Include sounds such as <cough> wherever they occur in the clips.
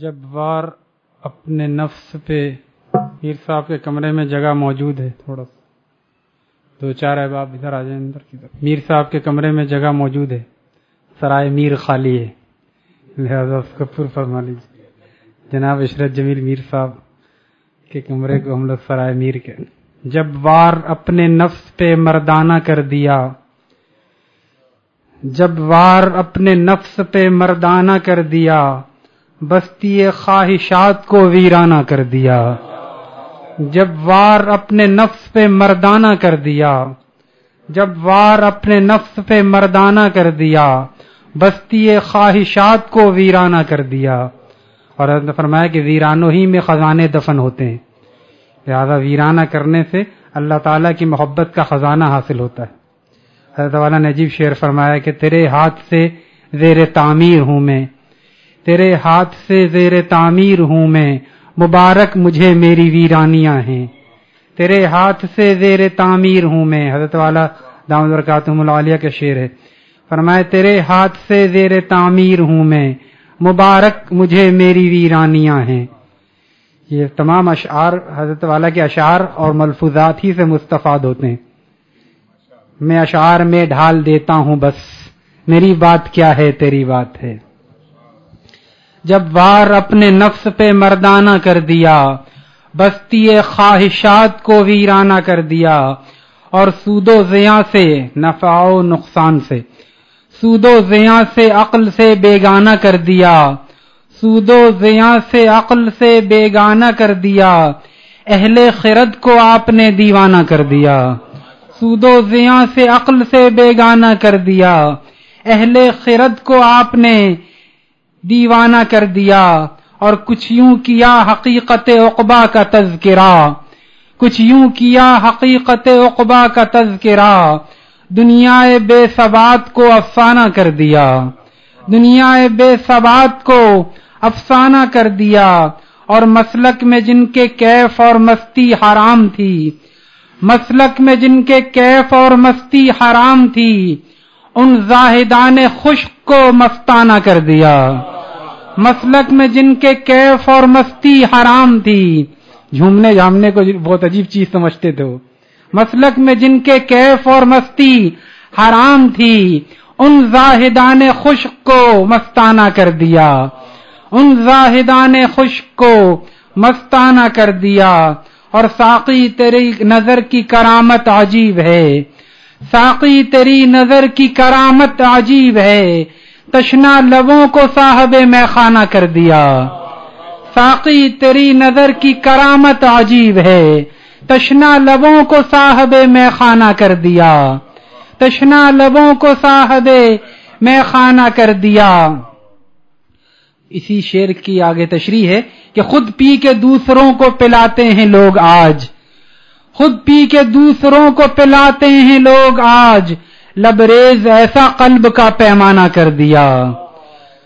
جب وار اپنے نفس پہ پیر صاحب کے کمرے میں جگہ موجود ہے تھوڑا سا۔ دو چار احباب ادھر آ جائیں، اندر کی طرف۔ میر صاحب کے کمرے میں جگہ موجود ہے۔ سرائے میر خالی ہے۔ لہذا اس کو پر فرما لیجیے جناب عشرت جمیل میر صاحب کے کمرے کو ہم لوگ سرائے میر کے جب وار اپنے نفس پہ مردانہ کر دیا، جب وار اپنے نفس پہ مردانہ کر دیا بستی خواہشات کو ویرانہ کر دیا۔ جب وار اپنے نفس پہ مردانہ کر دیا۔ جب وار اپنے نفس پہ مردانہ کر دیا۔ بستی خواہشات کو ویرانہ کر دیا۔ اور فرمایا کہ ویرانوں ہی میں خزانے دفن ہوتے ہیں۔ لہذا ویرانہ کرنے سے اللہ تعالیٰ کی محبت کا خزانہ حاصل ہوتا ہے۔ حضرت والا نے عجیب شعر فرمایا کہ تیرے ہاتھ سے زیر تعمیر ہوں میں۔ تیرے ہاتھ سے زیر تعمیر ہوں میں، مبارک مجھے میری ویرانیاں ہیں۔ تیرے ہاتھ سے زیر تعمیر ہوں میں، حضرت والا دامد برکاتم العالیہ کے شعر ہے۔ فرمائے، تیرے ہاتھ سے زیر تعمیر ہوں میں، مبارک مجھے میری ویرانیاں ہیں۔ یہ تمام اشعار حضرت والا کے اشعار اور ملفوظات ہی سے مستفاد ہوتے ہیں۔ میں اشعار میں ڈھال دیتا ہوں بس، میری بات کیا ہے تیری بات ہے۔ جب وار اپنے نفس پہ مردانہ کر دیا، بستی خواہشات کو ویرانہ کر دیا، اور سود و زیاں سے، نفع و نقصان سے، سود و زیاں سے عقل سے بیگانہ کر دیا، سود و زیاں سے عقل سے بیگانہ کر دیا، اہل خرد کو آپ نے دیوانہ کر دیا، سود و زیاں سے عقل سے بیگانہ کر دیا، اہل خرد کو آپ نے دیوانہ کر دیا اور کچھ یوں کیا حقیقت اقبا کا تذکرہ، کچھ یوں کیا حقیقت اقبا کا تذکرہ دنیا بے ثبات کو افسانہ کر دیا دنیا بے ثبات کو افسانہ کر دیا اور مسلک میں جن کے کیف اور مستی حرام تھی، مسلک میں جن کے کیف اور مستی حرام تھی، ان زاہدان خشک کو مستانہ کر دیا۔ مسلک میں جن کے کیف اور مستی حرام تھی۔ جھومنے جھامنے کو جی- بہت عجیب چیز سمجھتے تھے مسلک میں جن کے کیف اور مستی حرام تھی، ان زاہدان خشک کو مستانہ کر دیا۔ ان زاہدان خشک کو مستانہ کر دیا۔ اور ساقی تیری نظر کی کرامت عجیب ہے۔ ساقی تیری نظر کی کرامت عجیب ہے۔ تشنا لبوں کو صاحب میں خانہ کر دیا۔ ساقی، تیری نظر کی کرامت عجیب ہے۔ تشنا لبوں کو صاحب میں خانہ کر دیا۔ تشنا لبوں کو صاحب میں خانہ کر دیا۔ اسی شیر کی آگے تشریح ہے کہ خود پی کے دوسروں کو پلاتے ہیں لوگ آج۔ خود پی کے دوسروں کو پلاتے ہیں لوگ آج۔ لبریز ایسا قلب کا پیمانہ کر دیا۔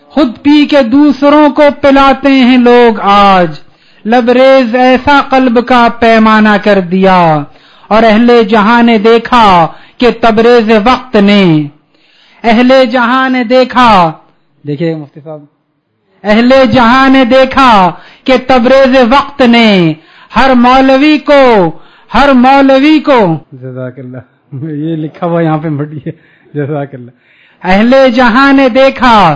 خود پی کے دوسروں کو پلاتے ہیں لوگ آج۔ لبریز ایسا قلب کا پیمانہ کر دیا۔ اور اہل جہاں نے دیکھا کہ تبریز وقت نے۔ اہل جہاں نے دیکھا۔ دیکھیے مفتی صاحب۔ اہل جہاں نے دیکھا کہ تبریز وقت نے۔ ہر مولوی کو، ہر مولوی کو۔ جزاک اللہ۔ <laughs> یہ لکھا ہوا یہاں پہ مٹی ہے، جزاک اللہ۔ اہل جہاں نے دیکھا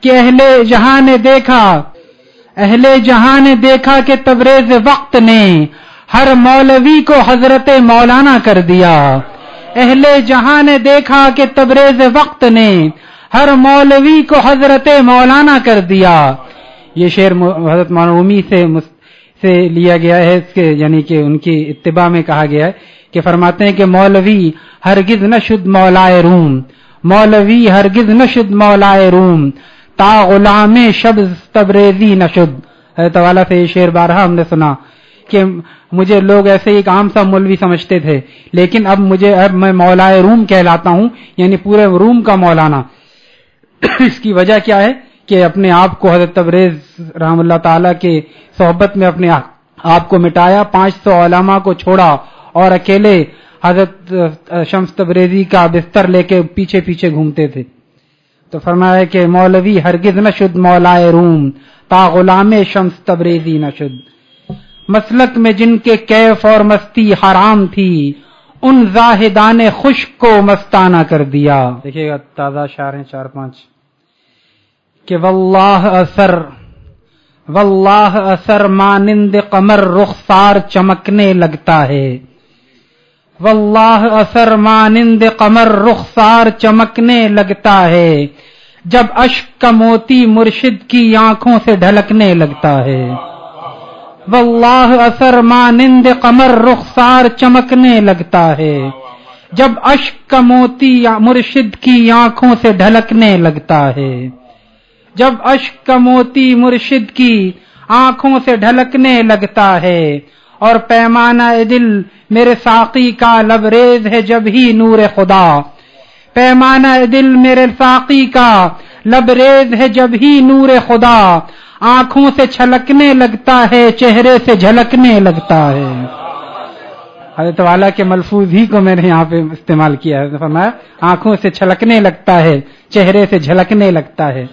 کہ اہل جہاں نے دیکھا، اہل جہاں نے دیکھا کہ تبریز وقت نے ہر مولوی کو حضرت مولانا کر دیا۔ اہل جہاں نے دیکھا کہ تبریز وقت نے ہر مولوی کو حضرت مولانا کر دیا۔ یہ شعر حضرت معنومی سے سے لیا گیا ہے، اس کے یعنی کہ ان کی اتباع میں کہا گیا ہے۔ کہ فرماتے ہیں کہ مولوی ہرگز نشد مولائے روم، مولوی ہرگز نشد مولائے روم، تا غلام شب تبریزی نشد حضرت والا سے یہ شعر بارہ ہم نے سنا کہ مجھے لوگ ایسے ایک عام سا مولوی سمجھتے تھے، لیکن اب مجھے اب میں مولائے روم کہلاتا ہوں یعنی پورے روم کا مولانا۔ اس کی وجہ کیا ہے کہ اپنے آپ کو حضرت تبریز رحم اللہ تعالی کے صحبت میں اپنے آپ کو مٹایا، پانچ سو علامہ کو چھوڑا اور اکیلے حضرت شمس تبریزی کا بستر لے کے پیچھے پیچھے گھومتے تھے۔ تو فرمایا کہ مولوی ہرگز نہ شد مولائے روم، تا غلام شمس تبریزی نہ شد۔ مسلک میں جن کے کیف اور مستی حرام تھی، ان زاہدان خشک کو مستانہ کر دیا۔ دیکھیے گا، تازہ شار ہیں، چار پانچ۔ کہ واللہ اثر واللہ اثر مانند قمر رخسار چمکنے لگتا ہے۔ واللہ اثر مانند قمر رخسار چمکنے لگتا ہے۔ جب اشک کا موتی مرشد کی آنکھوں سے ڈھلکنے لگتا ہے۔ واللہ اثر مانند قمر رخسار چمکنے لگتا ہے۔ جب اشک کا موتی مرشد کی آنکھوں سے ڈھلکنے لگتا ہے۔ جب اشک کا موتی مرشد کی آنکھوں سے ڈھلکنے لگتا ہے۔ اور پیمانہ دل میرے ساقی کا لبریز ہے جب ہی نور خدا۔ پیمانہ دل میرے ساقی کا لبریز ہے جب ہی نور خدا۔ آنکھوں سے چھلکنے لگتا ہے، چہرے سے جھلکنے لگتا ہے۔ حضرت والا کے ملفوظ ہی کو میں نے یہاں پہ استعمال کیا ہے۔ آنکھوں سے چھلکنے لگتا ہے، چہرے سے جھلکنے لگتا ہے۔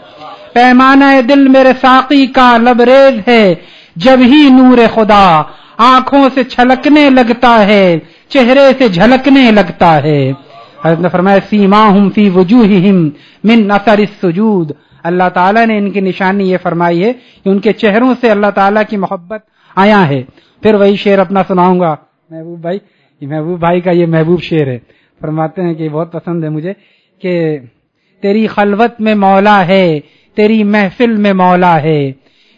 پیمانہ دل میرے ساقی کا لبریز ہے جب ہی نور خدا۔ آنکھوں سے چھلکنے لگتا ہے، چہرے سے جھلکنے لگتا ہے۔ حضرت نے فرمایا سیما ہم فی من اثر السجود۔ اللہ تعالیٰ نے ان کی نشانی یہ فرمائی ہے کہ ان کے چہروں سے اللہ تعالیٰ کی محبت آیا ہے۔ پھر وہی شعر اپنا سناؤں گا۔ محبوب بھائی محبوب بھائی کا یہ محبوب شعر ہے۔ فرماتے ہیں کہ بہت پسند ہے مجھے کہ تیری خلوت میں مولا ہے، تیری محفل میں مولا ہے،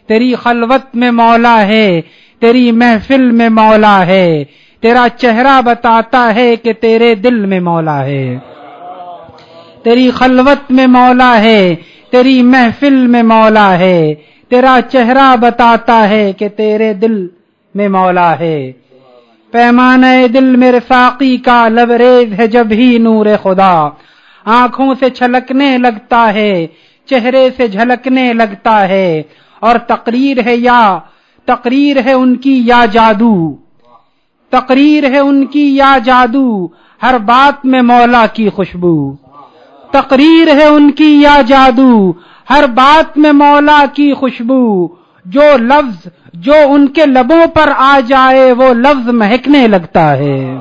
تیری خلوت میں مولا ہے تیری محفل میں مولا ہے، تیرا چہرہ بتاتا ہے کہ تیرے دل میں مولا ہے۔ تیری خلوت میں مولا ہے، تیری محفل میں مولا ہے۔ تیرا چہرہ بتاتا ہے کہ تیرے دل میں مولا ہے۔ پیمانہ دل میرے ساقی کا لبریز ہے جب ہی نور خدا۔ آنکھوں سے چھلکنے لگتا ہے، چہرے سے جھلکنے لگتا ہے۔ اور تقریر ہے یا تقریر ہے ان کی یا جادو؟ تقریر ہے ان کی یا جادو؟ ہر بات میں مولا کی خوشبو۔ تقریر ہے ان کی یا جادو؟ ہر بات میں مولا کی خوشبو۔ جو لفظ، جو ان کے لبوں پر آ جائے، وہ لفظ مہکنے لگتا ہے۔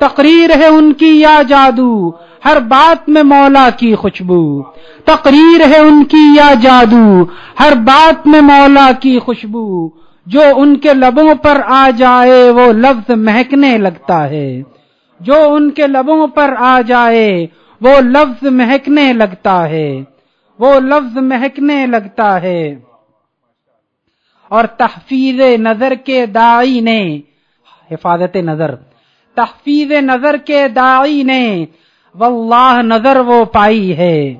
تقریر ہے ان کی یا جادو۔ ہر بات میں مولا کی خوشبو۔ تقریر ہے ان کی یا جادو، ہر بات میں مولا کی خوشبو۔ جو ان کے لبوں پر آ جائے، وہ لفظ مہکنے لگتا ہے۔ جو ان کے لبوں پر آ جائے، وہ لفظ مہکنے لگتا ہے۔ وہ لفظ مہکنے لگتا ہے۔ اور تحفیظ نظر کے دائی نے، حفاظت نظر۔ تحفیظ نظر کے دائی نے واللہ نظر وہ پائی ہے۔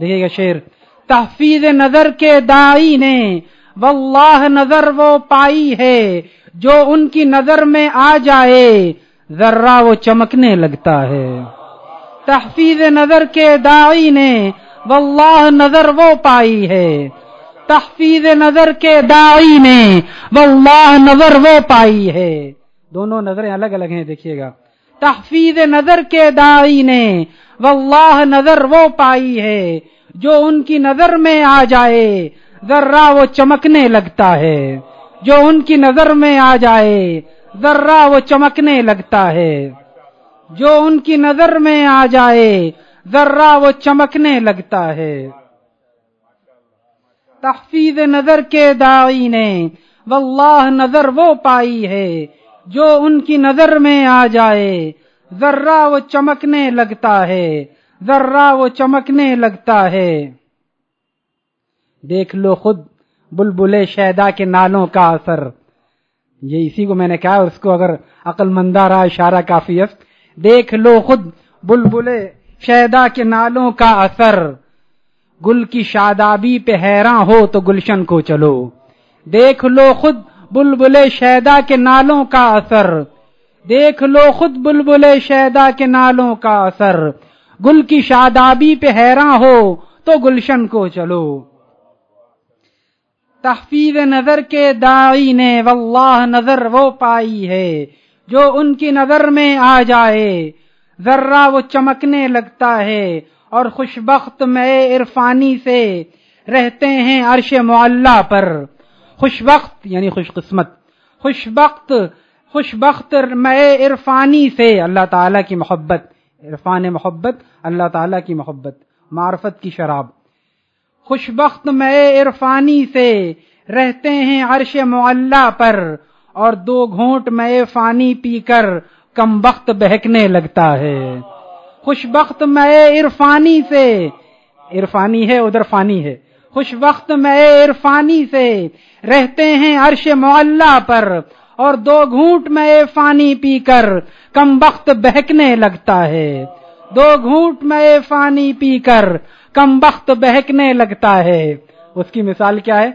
دیکھیے گا شیر تحفیظ نظر کے دائی نے واللہ نظر وہ پائی ہے۔ جو ان کی نظر میں آ جائے، ذرہ وہ چمکنے لگتا ہے۔ تحفیظ نظر کے دائی نے واللہ نظر وہ پائی ہے۔ تحفیظ نظر کے دائی نے واللہ نظر وہ پائی ہے۔ دونوں نظریں الگ الگ ہیں، دیکھیے گا۔ تحفیظ نظر کے دائی نے، واللہ نظر وہ پائی ہے جو ان کی نظر میں آ جائے، ذرہ وہ چمکنے لگتا ہے۔ جو ان کی نظر میں آ جائے، ذرہ وہ چمکنے لگتا ہے۔ جو ان کی نظر میں آ جائے، ذرہ وہ چمکنے لگتا ہے۔ تحفیظ نظر کے دائی نے، واللہ نظر وہ پائی ہے جو ان کی نظر میں آ جائے۔ ذرہ وہ چمکنے لگتا ہے۔ ذرہ وہ چمکنے لگتا ہے۔ دیکھ لو خود بلبلے شہدا کے نالوں کا اثر۔ یہ اسی کو میں نے کہا، اس کو اگر عقل مندہ رہا اشارہ کافی دیکھ لو خود بلبلے شہدا کے نالوں کا اثر۔ گل کی شادابی پہ حیراں ہو تو گلشن کو چلو۔ دیکھ لو خود بلبل شیدا کے نالوں کا اثر۔ دیکھ لو خود بلبل شیدا کے نالوں کا اثر۔ گل کی شادابی پہ حیراں ہو تو گلشن کو چلو۔ تحفیظ نظر کے دائی نے واللہ نظر وہ پائی ہے جو ان کی نظر میں آ جائے۔ ذرہ وہ چمکنے لگتا ہے اور خوش بخت میں عرفانی سے رہتے ہیں عرش معلّہ پر۔ خوش بخت یعنی خوش قسمت. خوش بخت خوش بخت میں عرفانی سے اللہ تعالیٰ کی محبت. عرفان محبت، اللہ تعالیٰ کی محبت. معرفت کی شراب. خوش بخت میں عرفانی سے رہتے ہیں عرش معلّہ پر اور دو گھونٹ میں فانی پی کر کم بخت بہکنے لگتا ہے. خوش بخت میں عرفانی سے، عرفانی ہے، ادھر فانی ہے. خوش وقت میں عرفانی سے رہتے ہیں عرش معلّہ پر اور دو گھونٹ میں فانی پی کر کم وقت بہکنے لگتا ہے۔ دو گھونٹ میں فانی پی کر کم وقت بہکنے لگتا ہے۔ اس کی مثال کیا ہے؟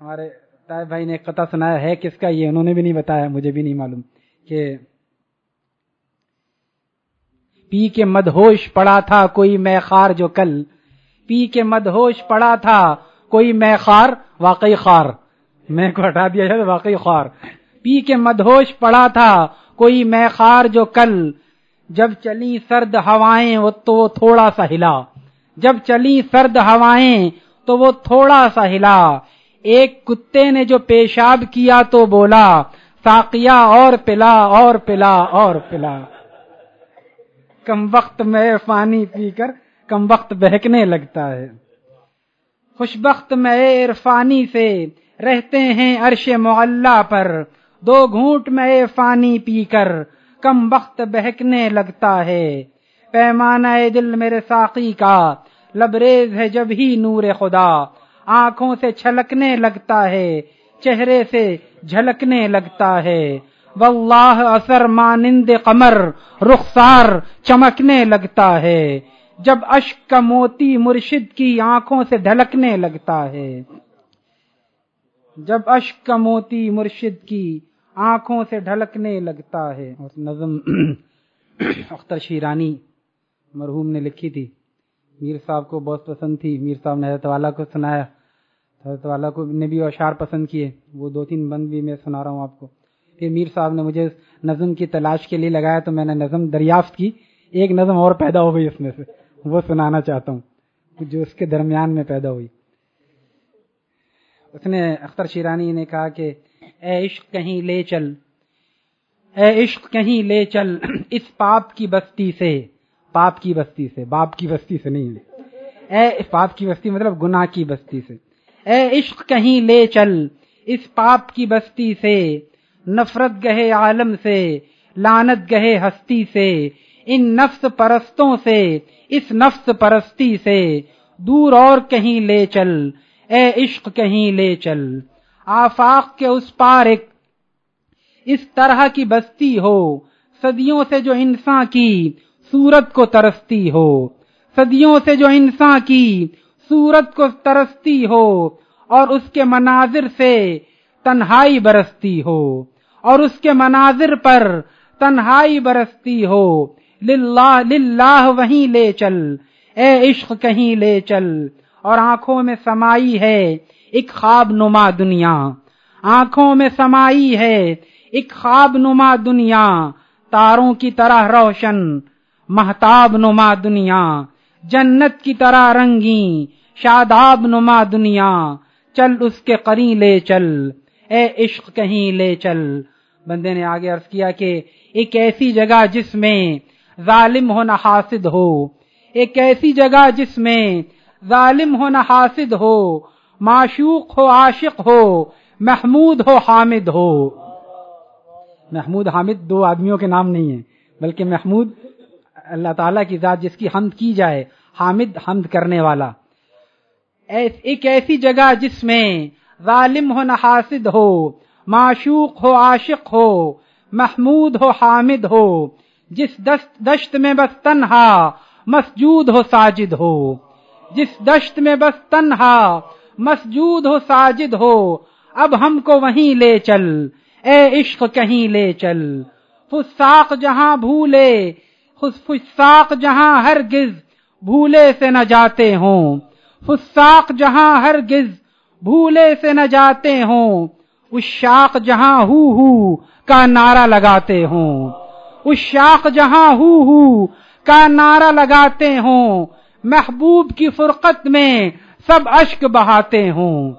ہمارے بھائی نے قطع سنایا ہے، کس کا یہ؟ انہوں نے بھی نہیں بتایا، مجھے بھی نہیں معلوم کہ پی کے مدہوش پڑا تھا کوئی میں خار جو کل پی کے مدہوش پڑا تھا، کوئی میں خار، واقعی خار۔ میں کو ہٹا دیا جائے واقعی خار۔ پی کے مدہوش پڑا تھا، کوئی میں خار جو کل، جب چلی سرد ہوائیں وہ تو وہ تھوڑا سا ہلا۔ جب چلی سرد ہوائیں تو وہ تھوڑا سا ہلا۔ ایک کتے نے جو پیشاب کیا تو بولا ساقیا اور پلا اور پلا اور پلا۔ کم وقت میں پانی پی کر کم وقت بہکنے لگتا ہے۔ خوش بخت میں عرفانی سے رہتے ہیں عرش معلّہ پر۔ دو گھونٹ میں فانی پی کر کم وقت بہکنے لگتا ہے۔ پیمانہ دل میرے ساقی کا، لبریز ہے جب ہی نور خدا۔ آنکھوں سے چھلکنے لگتا ہے، چہرے سے جھلکنے لگتا ہے۔ واللہ اثر مانند قمر، رخسار چمکنے لگتا ہے۔ جب اشک کا موتی مرشد کی آنکھوں سے ڈھلکنے لگتا ہے۔ جب اشک کا موتی مرشد کی آنکھوں سے ڈھلکنے لگتا ہے۔ اور نظم <clears throat> اختر شیرانی مرحوم نے لکھی تھی۔ میر صاحب کو بہت پسند تھی۔ میر صاحب نے حضرت والا کو سنایا۔ حضرت والا کو نے بھی اشعار پسند کیے۔ وہ دو تین بند بھی میں سنا رہا ہوں آپ کو۔ پھر میر صاحب نے مجھے نظم کی تلاش کے لیے لگایا تو میں نے نظم دریافت کی۔ ایک نظم اور پیدا ہو گئی اس میں سے۔ وہ سنانا چاہتا ہوں، جو اس کے درمیان میں پیدا ہوئی۔ اس نے اختر شیرانی نے کہا کہ، اے عشق کہیں لے چل، اے عشق کہیں لے چل، اس پاپ کی بستی سے، پاپ کی بستی سے، باپ کی بستی سے نہیں۔ اے پاپ کی بستی مطلب گناہ کی بستی سے۔ اے عشق کہیں لے چل، اس پاپ کی بستی سے، نفرت گہے عالم سے لانت گہے ہستی سے ان نفس پرستوں سے، اس نفس پرستی سے۔ دور اور کہیں لے چل، اے عشق کہیں لے چل۔ آفاق کے اس پار ایک، اس طرح کی بستی ہو۔ صدیوں سے جو انسان کی صورت کو ترستی ہو۔ صدیوں سے جو انسان کی صورت کو ترستی ہو۔ اور اس کے مناظر سے تنہائی برستی ہو۔ اور اس کے مناظر پر تنہائی برستی ہو۔ للہ للہ وہیں لے چل۔ اے عشق کہیں لے چل۔ اور آنکھوں میں سمائی ہے ایک خواب نما دنیا۔ آنکھوں میں سمائی ہے ایک خواب نما دنیا۔ تاروں کی طرح روشن محتاب نما دنیا۔ جنت کی طرح رنگی شاداب نما دنیا۔ چل اس کے قری لے چل۔ اے عشق کہیں لے چل۔ بندے نے آگے عرض کیا کہ ایک ایسی جگہ جس میں ظالم ہونا حاسد ہو۔ ایک ایسی جگہ جس میں ظالم ہونا حاسد ہو، معشوق ہو، عاشق ہو، محمود ہو، حامد ہو۔ محمود، حامد دو آدمیوں کے نام نہیں ہیں، بلکہ محمود اللہ تعالیٰ کی ذات جس کی حمد کی جائے، حامد حمد کرنے والا۔ ایک ایسی جگہ جس میں ظالم ہو حاسد ہو، معشوق ہو، عاشق ہو، محمود ہو، حامد ہو۔ جس دست دشت میں بس تنہا مسجود ہو ساجد ہو۔ جس دشت میں بس تنہا مسجود ہو ساجد ہو۔ اب ہم کو وہیں لے چل۔ اے عشق کہیں لے چل۔ فساق جہاں بھولے۔ فساق جہاں ہرگز بھولے سے نہ جاتے ہوں۔ فساق جہاں ہرگز بھولے سے نہ جاتے ہوں۔ اس شاخ جہاں ہو ہو کا نعرہ لگاتے ہوں۔ اس شاخ جہاں ہو ہو کا نعرہ لگاتے ہوں۔ محبوب کی فرقت میں سب اشک بہاتے ہوں۔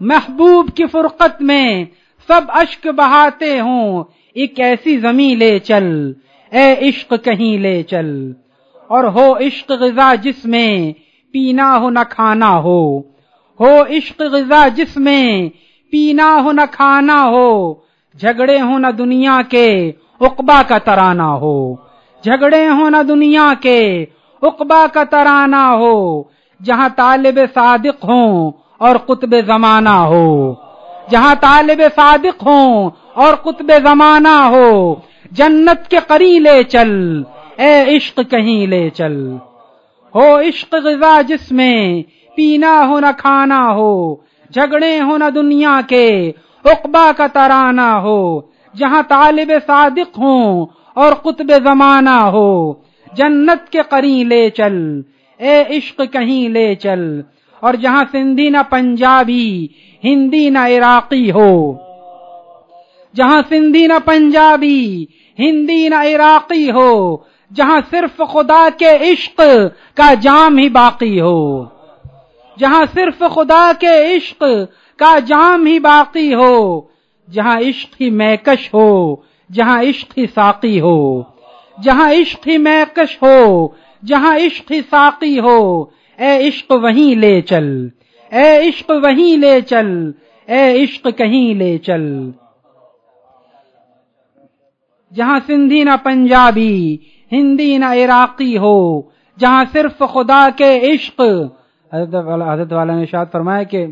محبوب کی فرقت میں سب اشک بہاتے ہوں۔ ایک ایسی زمین لے چل، اے عشق کہیں لے چل۔ اور ہو عشق غذا جس میں پینا ہو نہ کھانا ہو۔ ہو عشق غذا جس میں پینا ہو نہ کھانا ہو۔ جھگڑے ہو نہ دنیا کے اقبا کا ترانہ ہو۔ جھگڑے ہو نہ دنیا کے اقبا کا ترانہ ہو۔ جہاں طالب صادق ہوں اور قطب زمانہ ہو۔ جہاں طالب صادق ہوں اور قطب زمانہ ہو۔ جنت کے قری لے چل، اے عشق کہیں لے چل۔ ہو عشق غذا جس میں، پینا ہو نہ کھانا ہو۔ جھگڑے ہو نہ دنیا کے اقبا کا ترانہ ہو، جہاں طالب صادق ہوں اور قطب زمانہ ہو۔ جنت کے قری لے چل، اے عشق کہیں لے چل۔ اور جہاں سندھی نہ پنجابی، ہندی نہ عراقی ہو۔ جہاں سندھی نہ پنجابی، ہندی نہ عراقی ہو۔ جہاں صرف خدا کے عشق کا جام ہی باقی ہو۔ جہاں صرف خدا کے عشق کا جام ہی باقی ہو، جہاں عشق ہی میکش ہو، جہاں عشق ہی ساقی ہو۔ جہاں عشق ہی میکش ہو، جہاں عشق ہی ساقی ہو۔ اے عشق وہیں لے چل، اے عشق وہیں لے چل، اے عشق کہیں لے چل۔ جہاں سندھی نہ پنجابی، ہندی نہ عراقی ہو، جہاں صرف خدا کے عشق۔ حضرت والا نے شاد فرمایا کہ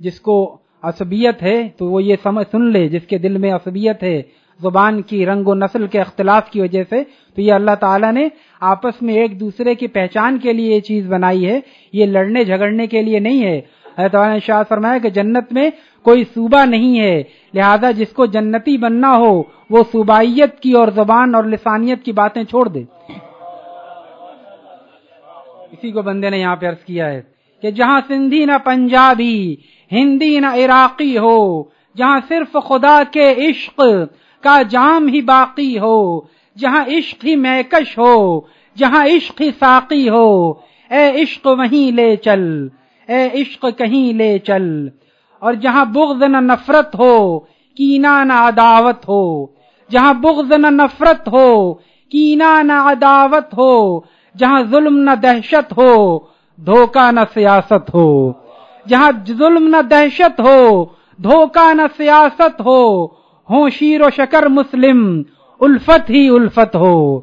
جس کو عصبیت ہے تو وہ یہ سمجھ سن لے، جس کے دل میں عصبیت ہے، زبان کی رنگ و نسل کے اختلاف کی وجہ سے، تو یہ اللہ تعالیٰ نے آپس میں ایک دوسرے کی پہچان کے لیے یہ چیز بنائی ہے۔ یہ لڑنے جھگڑنے کے لیے نہیں ہے۔ حضرت نے شاہ فرمایا کہ جنت میں کوئی صوبہ نہیں ہے۔ لہذا جس کو جنتی بننا ہو، وہ صوبائیت کی اور زبان اور لسانیت کی باتیں چھوڑ دے۔ اسی کو بندے نے یہاں پہ عرض کیا ہے۔ کہ جہاں سندھی نہ پنجابی، ہندی نہ عراقی ہو، جہاں صرف خدا کے عشق کا جام ہی باقی ہو، جہاں عشق ہی میکش ہو، جہاں عشق ہی ساقی ہو، اے عشق وہیں لے چل، اے عشق کہیں لے چل، اور جہاں بغض نہ نفرت ہو کینا نہ عداوت ہو، جہاں بغض نہ نفرت ہو کینا نہ عداوت ہو، جہاں ظلم نہ دہشت ہو دھوکا نہ سیاست ہو۔ جہاں ظلم نہ دہشت ہو دھوکا نہ سیاست ہو۔ ہوں شیر و شکر مسلم، الفت ہی الفت ہو۔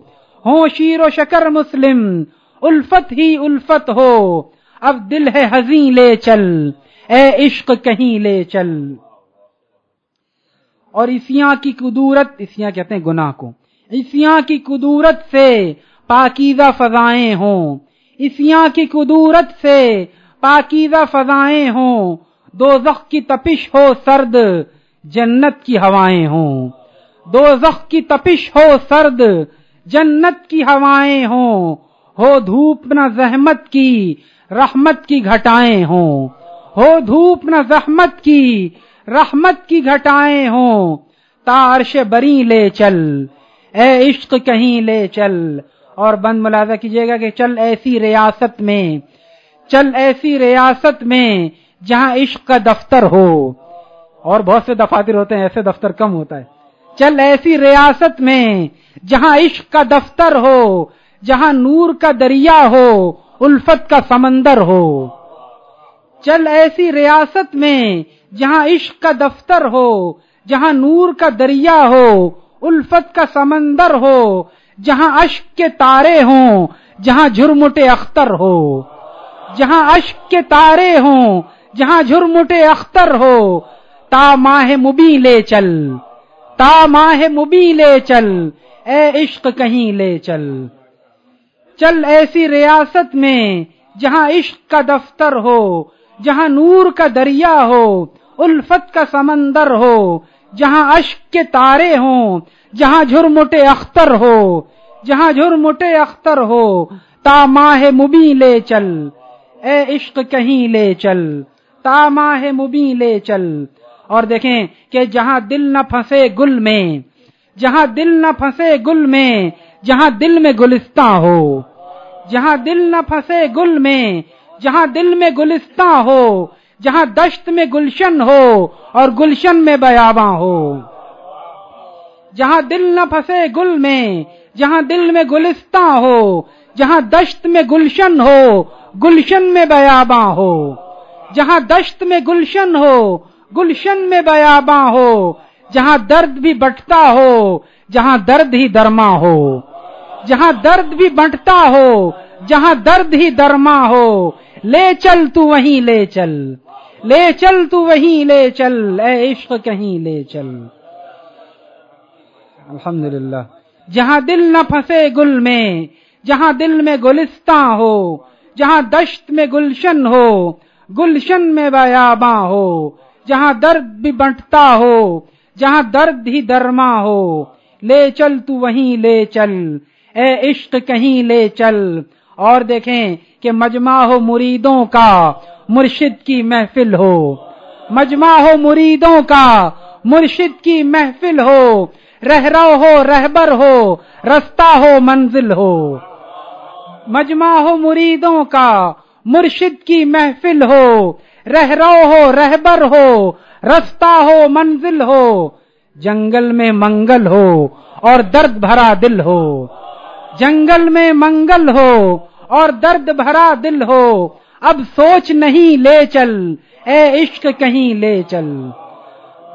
ہوں شیر و شکر مسلم، الفت ہی الفت ہو۔ اب دل ہے ہزیں لے چل، اے عشق کہیں لے چل۔ اور اسیاں کی قدورت اسیاں کہتے ہیں گناہ کو۔ اسیاں کی قدورت سے پاکیزہ فضائیں ہوں۔ اسیاں کی قدورت سے پاکیزہ فضائیں ہوں دو زخ کی تپش ہو سرد، جنت کی ہوائیں ہوں۔ دو زخ کی تپش ہو سرد، جنت کی ہوائیں ہوں۔ ہو دھوپ نہ زحمت کی، رحمت کی گھٹائیں ہوں۔ ہو دھوپ نہ زحمت کی، رحمت کی گھٹائیں ہوں۔ تارش بری لے چل، اے عشق کہیں لے چل۔ اور بند ملازہ کیجیے گا کہ چل ایسی ریاست میں، چل ایسی ریاست میں جہاں عشق کا دفتر ہو، اور بہت سے دفاتر ہوتے ہیں، ایسے دفتر کم ہوتا ہے۔ چل ایسی ریاست میں جہاں عشق کا دفتر ہو، جہاں نور کا دریا ہو، الفت کا سمندر ہو۔ چل ایسی ریاست میں جہاں عشق کا دفتر ہو، جہاں نور کا دریا ہو، الفت کا سمندر ہو جہاں اشک کے تارے ہوں، جہاں جھرمٹے اختر ہو۔ جہاں اشک کے تارے ہوں، جہاں جھرمٹے اختر ہو۔ تا ماہ مبی لے چل، تا ماہ مبی لے چل، اے عشق کہیں لے چل۔ چل ایسی ریاست میں، جہاں عشق کا دفتر ہو، جہاں نور کا دریا ہو، الفت کا سمندر ہو، جہاں اشک کے تارے ہوں، جہاں جھرمٹے اختر ہو۔ جہاں جھرمٹے اختر ہو، تا ماہ مبی لے چل۔ اے عشق کہیں لے چل۔ تا ماہ مبی لے چل۔ اور دیکھیں کہ جہاں دل نہ پھنسے گل میں، جہاں دل نہ پھنسے گل میں، جہاں دل میں گلستہ ہو۔ جہاں دل نہ پھنسے گل میں، جہاں دل میں گلستہ ہو، جہاں دشت میں گلشن ہو اور گلشن میں بیاباں ہو۔ جہاں دل نہ پھنسے گل میں جہاں دل میں گلستہ ہو، جہاں دشت میں گلشن ہو، گلشن میں بیاباں ہو۔ جہاں دشت میں گلشن ہو، گلشن میں بیاباں ہو۔ جہاں درد بھی بٹتا ہو، جہاں درد ہی درما ہو۔ جہاں درد بھی بنٹتا ہو، جہاں درد ہی درما ہو۔ لے چل تو وہیں لے چل لے چل تو وہیں لے چل، اے عشق کہیں لے چل۔ الحمد جہاں دل نہ پھنسے گل میں، جہاں دل میں گلستہ ہو، جہاں دشت میں گلشن ہو، گلشن میں بیاباں ہو، جہاں درد بھی بنٹتا ہو، جہاں درد ہی درما ہو، لے چل تو وہیں لے چل، اے عشق کہیں لے چل۔ اور دیکھیں کہ مجمع ہو مریدوں کا مرشد کی محفل ہو۔ مجمع ہو مریدوں کا مرشد کی محفل ہو۔ رہ ہو، رہبر ہو، رستہ ہو، منزل ہو۔ مجمع ہو مریدوں کا، مرشد کی محفل ہو۔ رہ ہو، رہبر ہو، رستہ ہو، منزل ہو۔ جنگل میں منگل ہو اور درد بھرا دل ہو۔ جنگل میں منگل ہو اور درد بھرا دل ہو۔ اب سوچ نہیں لے چل، اے عشق کہیں لے چل۔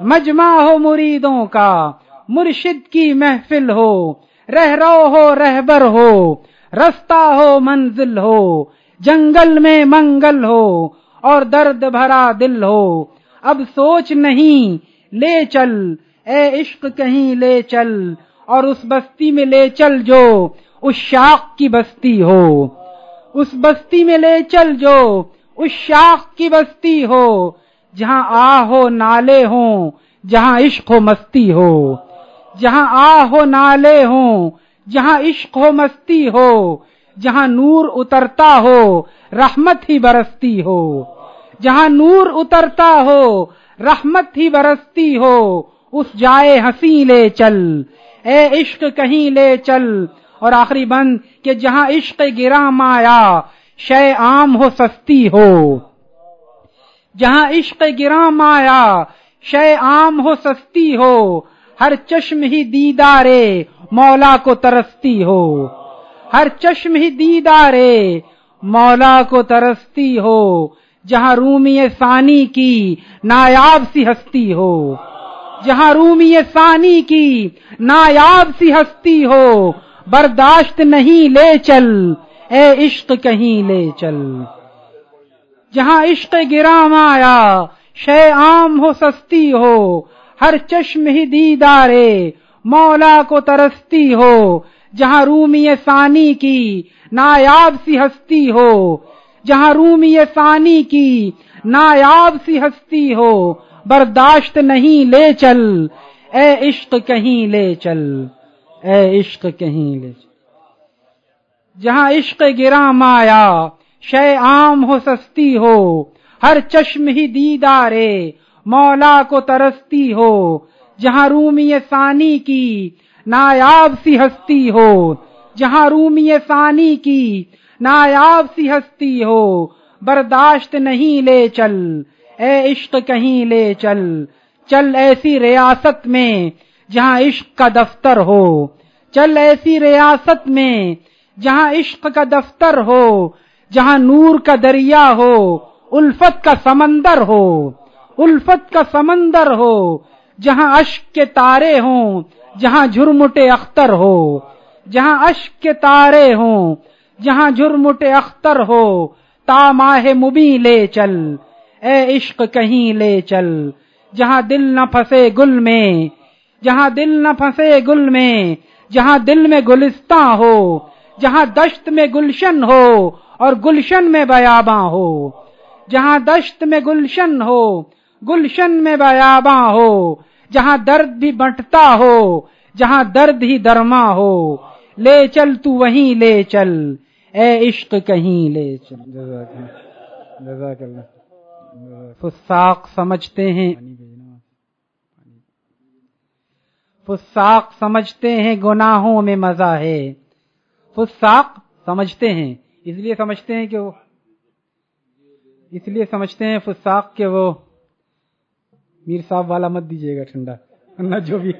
مجمع ہو مریدوں کا مرشد کی محفل ہو، رہ رو ہو رہبر ہو، رستہ ہو، منزل ہو، جنگل میں منگل ہو، اور درد بھرا دل ہو۔ اب سوچ نہیں، لے چل، اے عشق کہیں لے چل، اور اس بستی میں لے چل جو، اس شاخ کی بستی ہو۔ اس بستی میں لے چل جو، اس شاخ کی بستی ہو۔ جہاں آ ہو نالے ہوں، جہاں عشق ہو مستی ہو۔ جہاں آ ہو نالے ہوں، جہاں عشق ہو مستی ہو، جہاں نور اترتا ہو، رحمت ہی برستی ہو۔ جہاں نور اترتا ہو، رحمت ہی برستی ہو، اس جائے ہنسی لے چل۔ اے عشق کہیں لے چل۔ اور آخری بند کہ جہاں عشق گرا مایا، شے عام ہو سستی ہو۔ جہاں عشق گرا مایا، شے عام ہو سستی ہو۔ ہر چشم ہی دیدارے، مولا کو ترستی ہو۔ ہر چشم ہی دیدارے، مولا کو ترستی ہو۔ جہاں رومی ثانی کی نایاب سی ہستی ہو۔ جہاں رومی ثانی کی نایاب سی ہستی ہو۔ برداشت نہیں لے چل، اے عشق کہیں لے چل۔ جہاں عشق گرام آیا شے عام ہو سستی ہو۔ ہر چشم ہی دیدارے، مولا کو ترستی ہو، جہاں رومی ثانی کی نایاب سی ہستی ہو، جہاں رومی ثانی کی نایاب سی ہستی ہو، برداشت نہیں لے چل، اے عشق کہیں لے چل، اے عشق کہیں لے چل۔ جہاں عشق گرا مایا شے عام ہو سستی ہو، ہر چشم ہی دیدارے مولا کو ترستی ہو، جہاں رومی ثانی کی نایاب سی ہستی ہو، جہاں رومی ثانی کی نایاب سی ہستی ہو، برداشت نہیں لے چل، اے عشق کہیں لے چل چل ایسی ریاست میں جہاں عشق کا دفتر ہو، چل ایسی ریاست میں جہاں عشق کا دفتر ہو، جہاں نور کا دریا ہو، الفت کا سمندر ہو۔ الفت کا سمندر ہو، جہاں اشک کے تارے ہوں، جہاں جھرمٹے اختر ہو، جہاں اشک کے تارے ہوں، جہاں جرمٹ اختر ہو، تا ماہ مبی لے چل، اے عشق کہیں لے چل، جہاں دل نہ پھنسے گل میں، جہاں دل نہ پھنسے گل میں، جہاں دل میں گلستہ ہو، جہاں دشت میں گلشن ہو، اور گلشن میں بیاباں ہو، جہاں دشت میں گلشن ہو گلشن میں بیاباں ہو، جہاں درد بھی بنٹتا ہو، جہاں درد ہی درما ہو۔ لے چل تو وہیں لے چل، اے عشق کہیں لے چل۔ فساق سمجھتے ہیں۔ فساق سمجھتے ہیں، گناہوں میں مزہ ہے۔ فساق سمجھتے ہیں، اس لیے سمجھتے ہیں کہ وہ اس لیے سمجھتے ہیں فساق کے وہ میر صاحب والا مت دیجیے گا ٹھنڈا جو بھی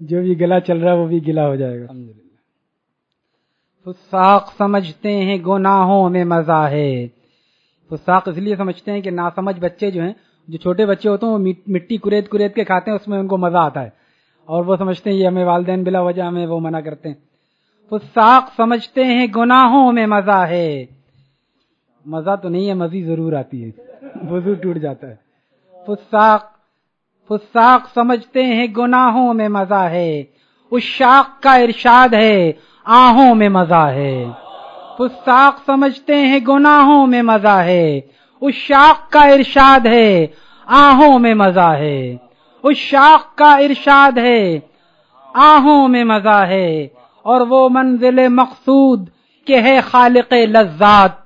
جو بھی گلا چل رہا ہے وہ بھی گلا ہو جائے گا۔ فساق سمجھتے ہیں گناہوں میں مزہ ہے۔ فساق اس لیے سمجھتے ہیں کہ ناسمجھ بچے جو ہیں، جو چھوٹے بچے ہوتے ہیں، وہ مٹی کریت کریت کے کھاتے ہیں، اس میں ان کو مزہ آتا ہے۔ اور وہ سمجھتے ہیں یہ ہمیں والدین بلا وجہ ہمیں وہ منع کرتے ہیں۔ فساق سمجھتے ہیں گناہوں میں مزہ ہے۔ مزہ تو نہیں ہے مزی ضرور آتی ہے۔ وضو ٹوٹ جاتا ہے۔ فساق فساق سمجھتے ہیں گناہوں میں مزہ ہے۔ اس شاخ کا ارشاد ہے، آہوں میں مزہ ہے۔ فساق سمجھتے ہیں گناہوں میں مزہ ہے۔ اس شاخ کا ارشاد ہے، آہوں میں مزہ ہے۔ اس شاخ کا ارشاد ہے، آہوں میں مزہ ہے۔ اور وہ منزل مقصود کہ ہے خالق لذات۔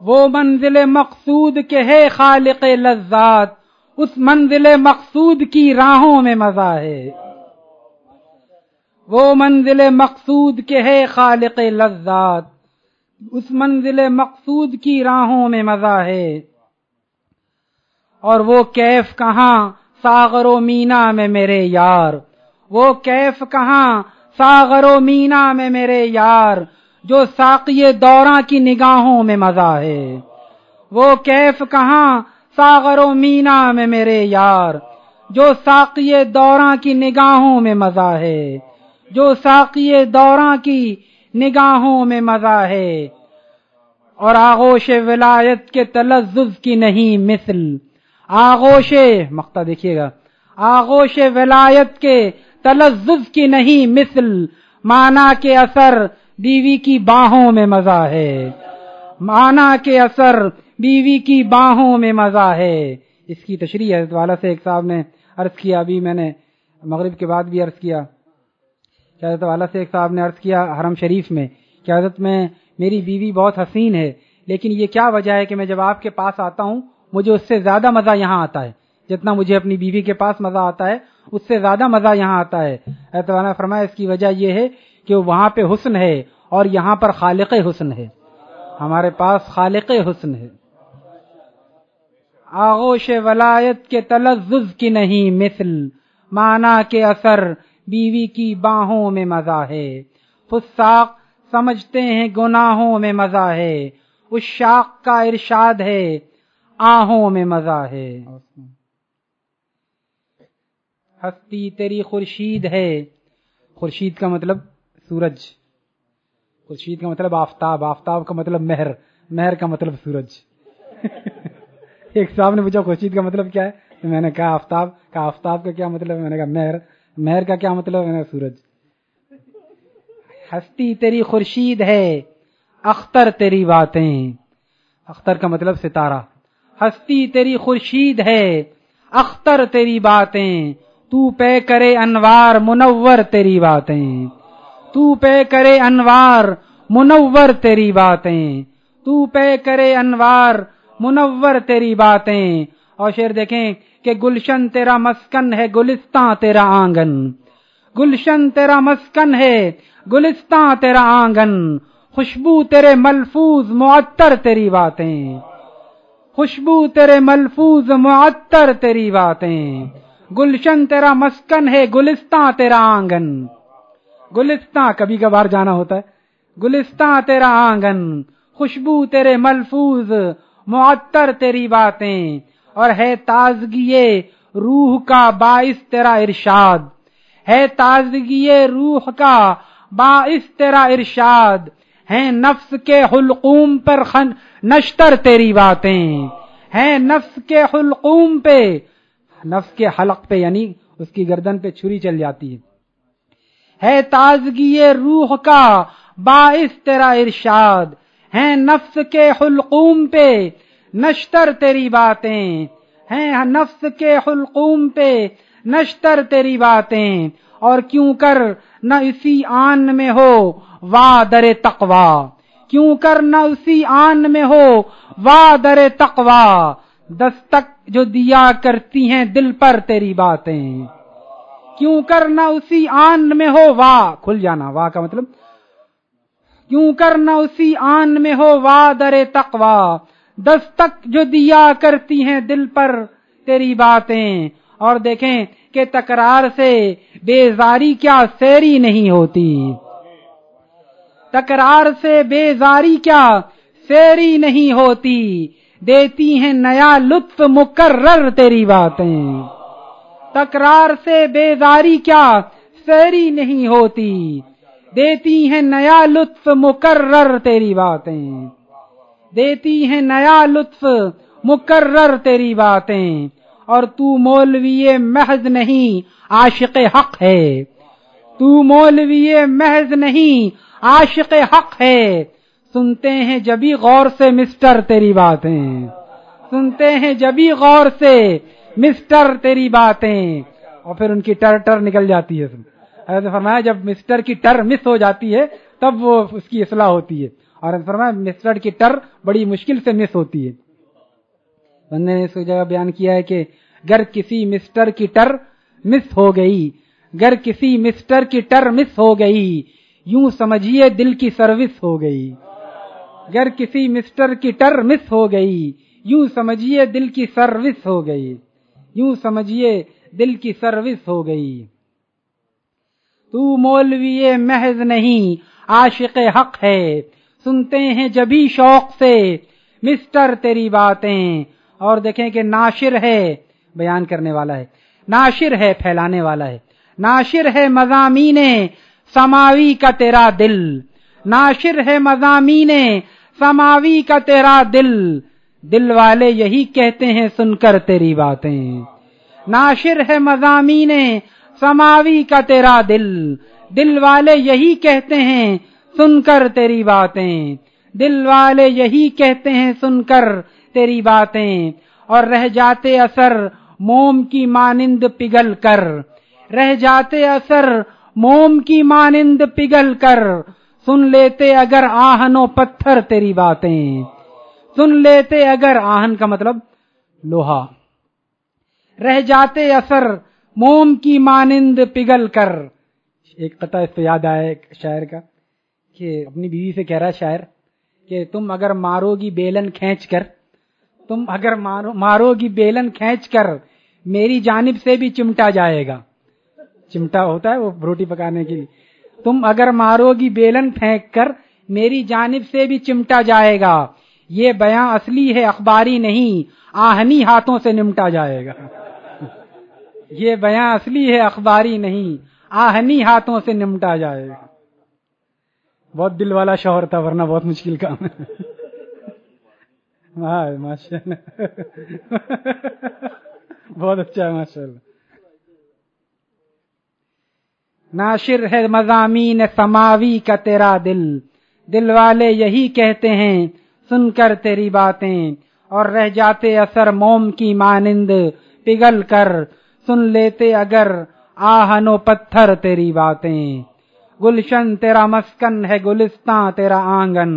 وہ منزل مقصود کے ہے خالق لذات، اس منزل مقصود کی راہوں میں مزہ ہے۔ وہ منزل مقصود کے ہے خالق لذات، اس منزل مقصود کی راہوں میں مزہ ہے۔ اور وہ کیف کہاں ساغر و مینا میں میرے یار، وہ کیف کہاں ساغر و مینا میں میرے یار جو ساقی دوراں کی نگاہوں میں مزہ ہے۔ وہ کیف کہاں ساغر و مینا میں میرے یار۔ جو ساقی دوراں کی نگاہوں میں مزہ ہے۔ جو ساقی دوراں کی نگاہوں میں مزہ ہے۔ اور آغوش ولایت کے تلزز کی نہیں مثل۔ آغوش مقتا دیکھیے گا۔ آغوش ولایت کے تلزز کی نہیں مثل۔ مانا کے اثر بیوی کی باہوں میں مزہ ہے۔ مانا کے اثر بیوی کی باہوں میں مزہ ہے۔ اس کی تشریح حضرت والا سے ایک صاحب نے عرض کیا، ابھی میں نے مغرب کے بعد بھی عرض کیا۔ حضرت والا سے ایک صاحب نے عرض کیا حرم شریف میں کہ حضرت میں، میری بیوی بہت حسین ہے، لیکن یہ کیا وجہ ہے کہ میں جب آپ کے پاس آتا ہوں، مجھے اس سے زیادہ مزہ یہاں آتا ہے۔ جتنا مجھے اپنی بیوی کے پاس مزہ آتا ہے، اس سے زیادہ مزہ یہاں آتا ہے۔ اعتبار فرمایا، اس کی وجہ یہ ہے کہ وہاں پہ حسن ہے اور یہاں پر خالق حسن ہے۔ ہمارے پاس خالق حسن ہے۔ آغوش ولایت کے تلزز کی نہیں مثل مانا کے اثر بیوی کی باہوں میں مزہ ہے۔ فساق سمجھتے ہیں گناہوں میں مزہ ہے۔ اس شاخ کا ارشاد ہے، آہوں میں مزہ ہے۔ ہستی تیری خورشید ہے۔ خورشید کا مطلب سورج۔ خورشید کا مطلب آفتاب آفتاب کا مطلب مہر مہر کا مطلب سورج۔ <laughs> ایک صاحب نے پوچھا خورشید کا مطلب کیا ہے؟ تو میں نے کہا آفتاب کا آفتاب کا کیا مطلب ہے؟ میں نے کہا مہر مہر کا کیا مطلب ہے؟ سورج۔ ہستی تیری خورشید ہے، اختر تیری باتیں۔ اختر کا مطلب ستارہ۔ ہستی تیری خورشید ہے، اختر تیری باتیں۔ تو پے کرے انوار، منور تیری باتیں۔ تو پے کرے انوار، منور تیری باتیں۔ تو پے کرے انوار، منور تیری باتیں۔ اور شیر دیکھیں کہ گلشن تیرا مسکن ہے گلستان تیرا آنگن۔ گلشن تیرا مسکن ہے گلستان تیرا آنگن۔ خوشبو تیرے ملفوظ، معطر تیری باتیں۔ خوشبو تیرے ملفوظ، معطر تیری باتیں۔ گلشن تیرا مسکن ہے گلستان تیرا آنگن۔ گلستان کبھی کبھار جانا ہوتا ہے۔ گلستان تیرا آنگن، خوشبو تیرے ملفوظ، معطر تیری باتیں۔ اور ہے تازگی روح کا باعث تیرا ارشاد۔ ہے تازگی روح کا باعث تیرا ارشاد۔ ہے نفس کے حلقوم پر خن نشتر تیری باتیں۔ ہیں نفس کے حلقوم پہ، نفس کے حلق پہ یعنی اس کی گردن پہ چھری چل جاتی ہے۔ ہے تازگی روح کا باعث تیرا ارشاد ہیں نفس کے حلقوم پہ، نشتر تیری باتیں۔ ہیں نفس کے حلقوم پہ، نشتر تیری باتیں۔ اور کیوں کر نہ اسی آن میں ہو وا در تقوا کیوں کر نہ اسی آن میں ہو وا در تقوا دستک جو دیا کرتی ہیں دل پر تیری باتیں۔ کیوں کر نہ اسی آن میں ہو واہ کھل جانا واہ کا مطلب؟ کیوں کر نہ اسی آن میں ہو واہ در تقوا دستک جو دیا کرتی ہیں دل پر تیری باتیں۔ اور دیکھیں کہ تکرار سے بیزاری کیا سیری نہیں ہوتی۔ تکرار سے بیزاری کیا سیری نہیں ہوتی۔ دیتی ہیں نیا لطف مقرر تیری باتیں۔ تکرار سے بیزاری کیا سیری نہیں ہوتی۔ دیتی ہیں نیا لطف مقرر تیری باتیں۔ دیتی ہیں نیا لطف مقرر تیری باتیں۔ اور تو مولوی محض نہیں عاشق حق ہے۔ تو مولوی محض نہیں عاشق حق ہے۔ سنتے ہیں جبھی غور سے مسٹر تیری باتیں۔ سنتے ہیں جبھی غور سے مسٹر تیری باتیں۔ اور پھر ان کی ٹر ٹر نکل جاتی ہے۔ حضرت فرمایا، جب مسٹر کی ٹر مس ہو جاتی ہے، تب وہ اس کی اصلاح ہوتی ہے۔ اور حضرت فرمایا، مسٹر کی ٹر بڑی مشکل سے مس ہوتی ہے۔ بندے نے اس جگہ بیان کیا ہے کہ گر کسی مسٹر کی ٹر مس ہو گئی گر کسی مسٹر کی ٹر مس ہو گئی، یوں سمجھیے دل کی سروس ہو گئی۔ گر کسی مسٹر کی ٹر مس ہو گئی، یوں سمجھیے دل کی سروس ہو گئی۔ یوں سمجھیے دل کی سروس ہو گئی۔ تو مولوی محض نہیں، عاشق حق ہے۔ سنتے ہیں جبھی شوق سے۔ مسٹر تیری باتیں۔ اور دیکھیں کہ ناشر ہے، بیان کرنے والا ہے۔ ناشر ہے، پھیلانے والا ہے۔ ناشر ہے مضامین سماوی کا تیرا دل۔ ناشر ہے مضامین سماوی کا تیرا دل۔ دل والے یہی کہتے ہیں سن کر تیری باتیں۔ ناشر ہے مضامین سماوی کا تیرا دل۔ دل والے یہی کہتے ہیں سن کر تیری باتیں۔ دل والے یہی کہتے ہیں سن کر تیری باتیں۔ اور رہ جاتے اثر موم کی مانند پگل کر۔ رہ جاتے اثر موم کی مانند پگل کر۔ سن لیتے اگر آہن و پتھر تیری باتیں۔ سن لیتے اگر آہن کا مطلب لوہا۔ رہ جاتے اثر موم کی مانند پگل کر۔ ایک قطع اس پہ یاد آیا ایک شاعر کا کہ اپنی بیوی سے کہہ رہا ہے شاعر کہ تم اگر مارو گی بیلن کھینچ کر، تم اگر مارو گی بیلن کھینچ کر، میری جانب سے بھی چمٹا جائے گا۔ چمٹا ہوتا ہے وہ روٹی پکانے کے لیے۔ تم اگر مارو گی بیلن پھینک کر، میری جانب سے بھی چمٹا جائے گا۔ یہ بیاں اصلی ہے، اخباری نہیں۔ آہنی ہاتھوں سے نمٹا جائے گا۔ یہ بیاں اصلی ہے، اخباری نہیں۔ آہنی ہاتھوں سے نمٹا جائے گا۔ بہت دل والا شوہر تھا، ورنہ بہت مشکل کام ہے۔ ماشاء اللہ بہت اچھا ہے ماشاء اللہ ناشر ہے مضامین سماوی کا تیرا دل۔ دل والے یہی کہتے ہیں سن کر تیری باتیں، اور رہ جاتے اثر موم کی مانند پگل کر سن لیتے اگر آہن و پتھر تیری باتیں۔ گلشن تیرا مسکن ہے گلستان تیرا آنگن،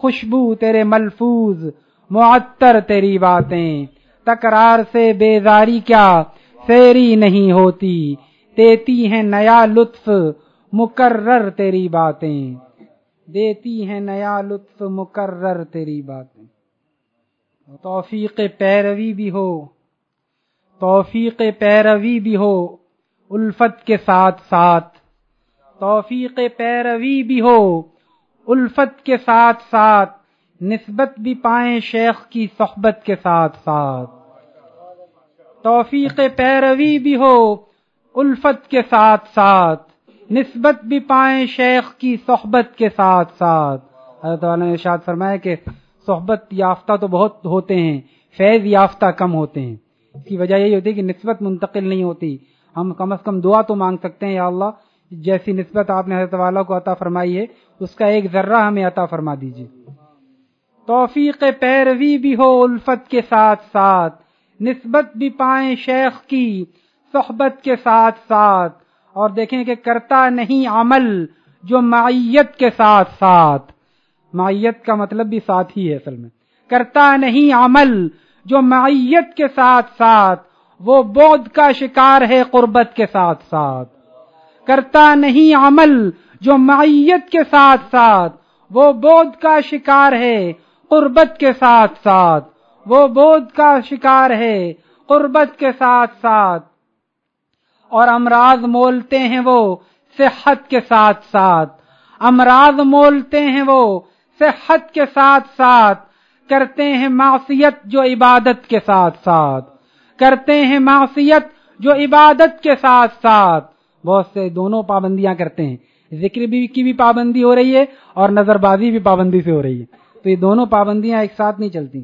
خوشبو تیرے ملفوظ، معطر تیری باتیں۔ تکرار سے بیزاری کیا فیری نہیں ہوتی، دیتی ہیں نیا لطف، مقرر تیری باتیں۔ دیتی ہیں نیا لطف مقرر تیری باتیں۔ توفیق پیروی بھی ہو، توفیق پیروی بھی ہو، الفت کے ساتھ ساتھ، توفیق پیروی بھی ہو، الفت کے ساتھ ساتھ، نسبت بھی پائیں شیخ کی صحبت کے ساتھ ساتھ۔ توفیق پیروی بھی ہو، الفت کے ساتھ ساتھ نسبت بھی پائیں شیخ کی صحبت کے ساتھ ساتھ۔ حضرت والا نے ارشاد فرمایا کہ صحبت یافتہ تو بہت ہوتے ہیں، فیض یافتہ کم ہوتے ہیں۔ اس کی وجہ یہی ہوتی ہے کہ نسبت منتقل نہیں ہوتی۔ ہم کم از کم دعا تو مانگ سکتے ہیں، یا اللہ، جیسی نسبت آپ نے حضرت والا کو عطا فرمائی ہے، اس کا ایک ذرہ ہمیں عطا فرما دیجیے توفیق پیروی بھی ہو الفت کے ساتھ ساتھ، نسبت بھی پائیں شیخ کی صحبت کے ساتھ ساتھ۔ اور دیکھیں کہ کرتا نہیں عمل جو معیت کے ساتھ ساتھ۔ معیت کا مطلب بھی ساتھ ہی ہے اصل میں۔ کرتا نہیں عمل جو معیت کے ساتھ ساتھ، وہ بود کا شکار ہے قربت کے ساتھ ساتھ۔ کرتا نہیں عمل جو معیت کے ساتھ ساتھ، وہ بود کا شکار ہے قربت کے ساتھ ساتھ۔ وہ بود کا شکار ہے قربت کے ساتھ ساتھ۔ اور امراض مولتے ہیں وہ صحت کے ساتھ ساتھ۔ امراض مولتے ہیں وہ صحت کے ساتھ ساتھ۔ کرتے ہیں معصیت جو عبادت کے ساتھ ساتھ۔ کرتے ہیں معصیت جو عبادت کے ساتھ ساتھ۔ بہت سے دونوں پابندیاں کرتے ہیں۔ ذکر بھی کی بھی پابندی ہو رہی ہے اور نظر بازی بھی پابندی سے ہو رہی ہے۔ تو یہ دونوں پابندیاں ایک ساتھ نہیں چلتی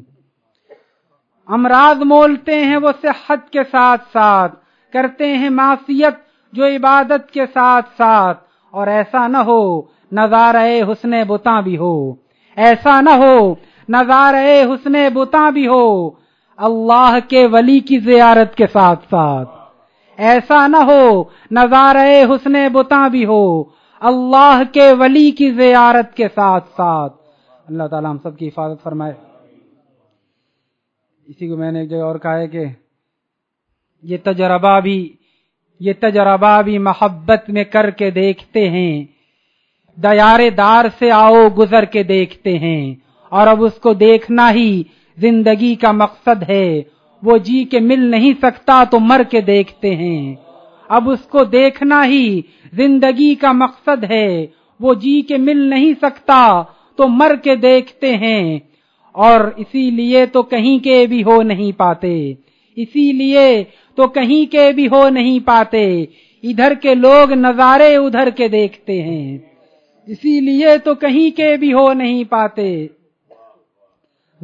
امراض مولتے ہیں وہ صحت کے ساتھ ساتھ۔ کرتے ہیں معصیت جو عبادت کے ساتھ ساتھ۔ اور ایسا نہ ہو، نظارہ حسن بتا بھی ہو۔ ایسا نہ ہو، نظارہ حسن بتا بھی ہو۔ اللہ کے ولی کی زیارت کے ساتھ ساتھ۔ ایسا نہ ہو، نظارہ حسن بتا بھی ہو۔ اللہ کے ولی کی زیارت کے ساتھ ساتھ۔ اللہ تعالیٰ ہم سب کی حفاظت فرمائے۔ اسی کو میں نے ایک جگہ اور کہا ہے کہ یہ تجربہ بھی، یہ تجربہ بھی محبت میں کر کے دیکھتے ہیں۔ دیار دار سے آؤ گزر کے دیکھتے ہیں۔ اور اب اس کو دیکھنا ہی زندگی کا مقصد ہے۔ وہ جی کے مل نہیں سکتا تو مر کے دیکھتے ہیں۔ اب اس کو دیکھنا ہی زندگی کا مقصد ہے۔ وہ جی کے مل نہیں سکتا تو مر کے دیکھتے ہیں۔ اور اسی لیے تو کہیں کے بھی ہو نہیں پاتے۔ اسی لیے تو کہیں کے بھی ہو نہیں پاتے۔ ادھر کے لوگ نظارے ادھر کے دیکھتے ہیں۔ اسی لیے تو کہیں کے بھی ہو نہیں پاتے۔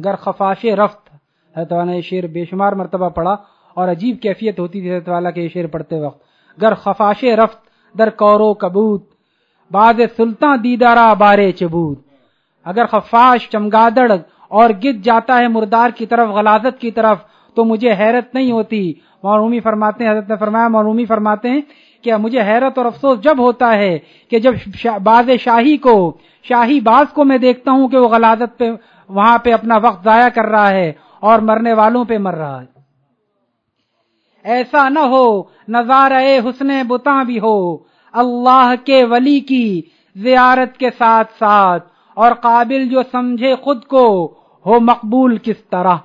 گر خفاش رفت حضرت والا یہ شعر بے شمار مرتبہ پڑا اور عجیب کیفیت ہوتی تھی حضرت والا کے یہ شعر پڑھتے وقت۔ گر خفاش رفت در کورو کبوت، باز سلطان دیدارا بارے چبوت۔ اگر خفاش چمگادڑ اور گد جاتا ہے مردار کی طرف، غلازت کی طرف، تو مجھے حیرت نہیں ہوتی۔ معرومی فرماتے ہیں، حضرت نے فرمایا معرومی فرماتے ہیں کہ مجھے حیرت اور افسوس جب ہوتا ہے کہ جب باز شاہی کو، شاہی باز کو میں دیکھتا ہوں کہ وہ غلازت پہ، وہاں پہ اپنا وقت ضائع کر رہا ہے اور مرنے والوں پہ مر رہا ہے۔ ایسا نہ ہو، نظارہ حسن بتا بھی ہو، اللہ کے ولی کی زیارت کے ساتھ ساتھ اور قابل جو سمجھے خود کو ہو مقبول کس طرح۔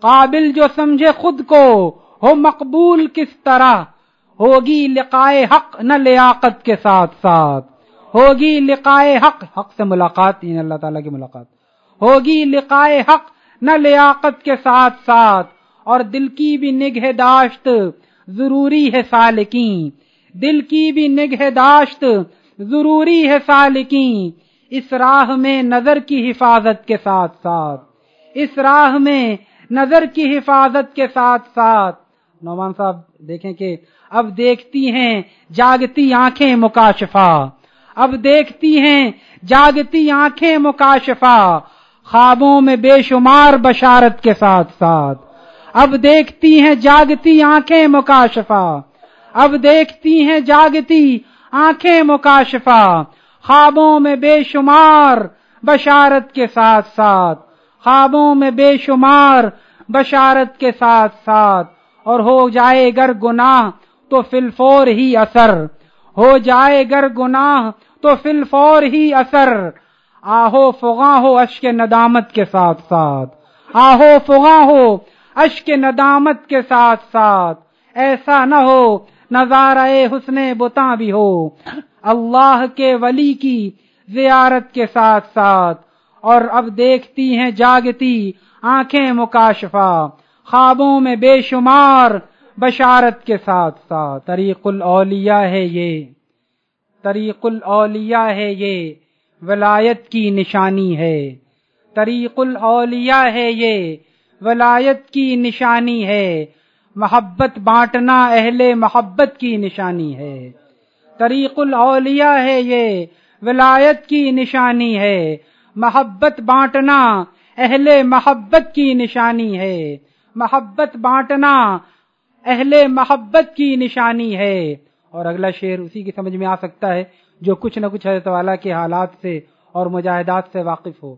قابل جو سمجھے خود کو ہو مقبول کس طرح؟ ہوگی لقائے حق نہ لیاقت کے ساتھ ساتھ۔ ہوگی لقائے حق حق سے ملاقات یعنی اللہ تعالیٰ کی ملاقات۔ ہوگی لقائے حق نہ لیاقت کے ساتھ ساتھ۔ اور دل کی بھی نگہداشت ضروری ہے سالکین۔ دل کی بھی نگہداشت ضروری ہے سالکین۔ اس راہ میں نظر کی حفاظت کے ساتھ ساتھ۔ اس راہ میں نظر کی حفاظت کے ساتھ ساتھ۔ نعمان صاحب دیکھیں کہ اب دیکھتی ہیں جاگتی آنکھیں مکاشفہ۔ اب دیکھتی ہیں جاگتی آنکھیں مکاشفہ۔ خوابوں میں بے شمار بشارت کے ساتھ ساتھ۔ اب دیکھتی ہیں جاگتی آنکھیں مکاشفہ۔ اب دیکھتی ہیں جاگتی آنکھیں مکاشفہ۔ خوابوں میں بے شمار بشارت کے ساتھ ساتھ۔ خوابوں میں بے شمار بشارت کے ساتھ ساتھ۔ اور ہو جائے گر گناہ تو فلفور ہی اثر۔ ہو جائے گر گناہ تو فلفور ہی اثر۔ آہو فغاں ہو اشک ندامت کے ساتھ ساتھ۔ آہو فغاں ہو اشک ندامت کے ساتھ ساتھ۔ ایسا نہ ہو، نظارہ حسن بتا بھی ہو۔ اللہ کے ولی کی زیارت کے ساتھ ساتھ۔ اور اب دیکھتی ہیں، جاگتی آنکھیں مکاشفہ۔ خوابوں میں بے شمار بشارت کے ساتھ ساتھ۔ طریق الاولیاء ہے یہ۔ طریق الاولیاء ہے یہ۔ ولایت کی نشانی ہے۔ طریق الاولیاء ہے یہ۔ ولایت کی نشانی ہے۔ محبت بانٹنا اہل محبت کی نشانی ہے۔ طریق الاولیاء ہے یہ۔ ولایت کی نشانی ہے۔ محبت بانٹنا اہل محبت کی نشانی ہے۔ محبت بانٹنا، اہل محبت کی نشانی ہے۔ اور اگلا شعر اسی کی سمجھ میں آ سکتا ہے، جو کچھ نہ کچھ حضرت والا کے حالات سے اور مجاہدات سے واقف ہو۔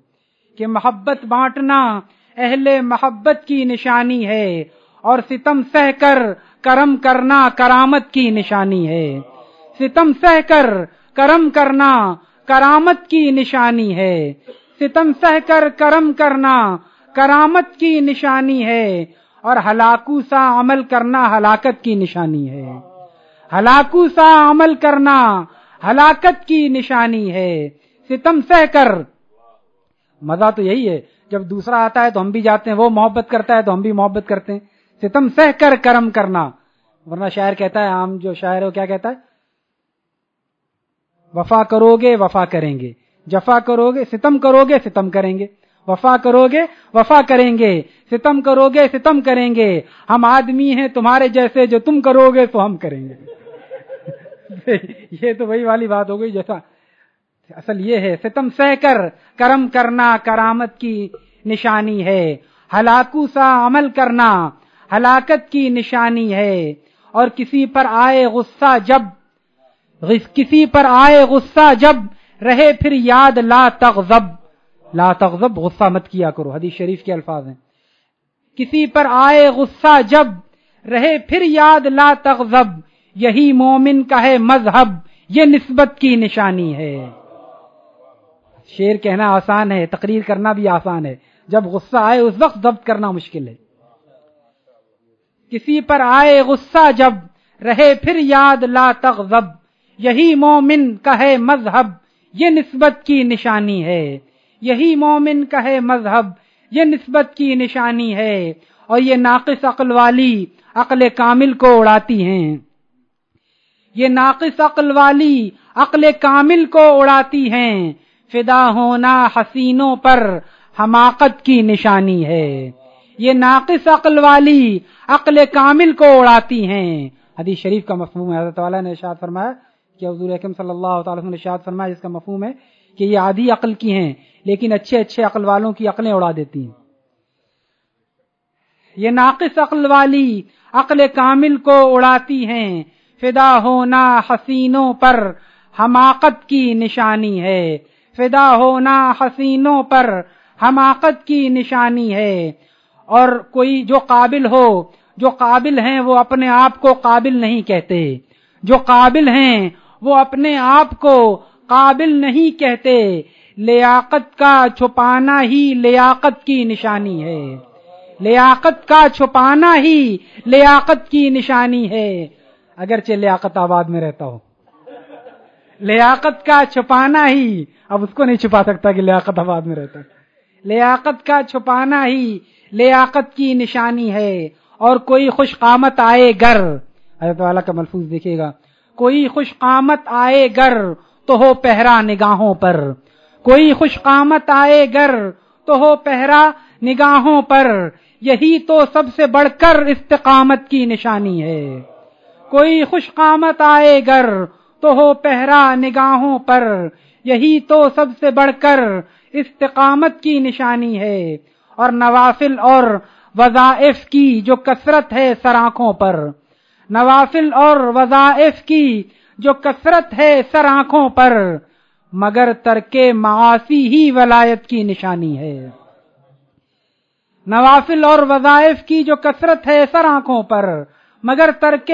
کہ محبت بانٹنا اہل محبت کی نشانی ہے، اور ستم سہ کر کرم کرنا کرامت کی نشانی ہے۔ ستم سہ کر کرم کرنا کرامت کی نشانی ہے۔ ستم سہ کر کرم کرنا کرامت کی نشانی ہے اور ہلاکو سا عمل کرنا ہلاکت کی نشانی ہے۔ ہلاکو سا عمل کرنا ہلاکت کی نشانی ہے۔ ستم سہ کر۔ مزہ تو یہی ہے، جب دوسرا آتا ہے تو ہم بھی جاتے ہیں، وہ محبت کرتا ہے تو ہم بھی محبت کرتے ہیں۔ ستم سہ کر کرم کرنا۔ ورنہ شاعر کہتا ہے، عام جو شاعر ہے وہ کیا کہتا ہے؟ وفا کرو گے وفا کریں گے۔ جفا کرو گے ستم کرو گے ستم کریں گے۔ وفا کرو گے وفا کریں گے، ستم کرو گے ستم کریں گے۔ ہم آدمی ہیں تمہارے جیسے، جو تم کرو گے تو ہم کریں گے۔ <laughs> یہ تو وہی والی بات ہو گئی جیسا۔ اصل یہ ہے، ستم سہ کر، کرم کرنا کرامت کی نشانی ہے۔ ہلاکو سا عمل کرنا ہلاکت کی نشانی ہے۔ اور کسی پر آئے غصہ جب کسی پر آئے غصہ جب، رہے پھر یاد لا تغضب۔ لا تغضب، غصہ مت کیا کرو، حدیث شریف کے الفاظ ہیں۔ کسی پر آئے غصہ جب رہے، پھر یاد لا تغضب، یہی مومن کا ہے مذہب، یہ نسبت کی نشانی ہے۔ شیر کہنا آسان ہے، تقریر کرنا بھی آسان ہے۔ جب غصہ آئے، اس وقت ضبط کرنا مشکل ہے۔ کسی پر آئے غصہ جب رہے، پھر یاد لا تغضب، یہی مومن کا ہے مذہب، یہ نسبت کی نشانی ہے۔ یہی مومن کا ہے مذہب، یہ نسبت کی نشانی ہے اور یہ ناقص عقل والی عقل کامل کو اڑاتی ہیں۔ یہ ناقص عقل والی عقل کامل کو اڑاتی ہیں۔ فدا ہونا حسینوں پر حماقت کی نشانی ہے۔ یہ ناقص عقل والی عقل کامل کو اڑاتی ہیں۔ حدیث شریف کا مفہوم ہے۔ حضرت والا نے ارشاد فرمایا کہ حضور اکم صلی اللہ تعالی نے ارشاد فرمایا، جس کا مفہوم ہے کہ یہ آدھی عقل کی ہیں، لیکن اچھے اچھے عقل والوں کی عقلیں اڑا دیتی ہیں۔ یہ ناقص عقل والی عقل کامل کو اڑاتی ہیں۔ فدا ہونا حسینوں پر حماقت کی نشانی ہے۔ فدا ہونا حسینوں پر حماقت کی نشانی ہے۔ اور کوئی جو قابل ہو، جو قابل ہیں، وہ اپنے آپ کو قابل نہیں کہتے۔ جو قابل ہیں، وہ اپنے آپ کو قابل نہیں کہتے، لیاقت کا چھپانا ہی لیاقت کی نشانی ہے۔ لیاقت کا چھپانا ہی لیاقت کی نشانی ہے۔ اگرچہ لیاقت آباد میں رہتا ہو۔ لیاقت کا چھپانا ہی، اب اس کو نہیں چھپا سکتا کہ لیاقت آباد میں رہتا لیاقت کا چھپانا ہی لیاقت کی نشانی ہے۔ اور کوئی خوش قامت آئے گر۔ حضرت والا کا ملفوظ دیکھے گا۔ کوئی خوش قامت آئے گر تو ہو پہرا نگاہوں پر۔ کوئی خوش قامت آئے گر، تو ہو پہرا نگاہوں پر۔ یہی تو سب سے بڑھ کر استقامت کی نشانی ہے۔ کوئی خوش قامت آئے گر، تو ہو پہرا نگاہوں پر۔ یہی تو سب سے بڑھ کر استقامت کی نشانی ہے۔ اور نوافل اور وظائف کی جو کثرت ہے سر پر۔ نوافل اور وظائف کی جو کثرت ہے سر آنکھوں پر، مگر ترک معاشی ہی ولایت کی نشانی ہے۔ نوافل اور وظائف کی جو کثرت ہے سر آنکھوں پر، مگر ترک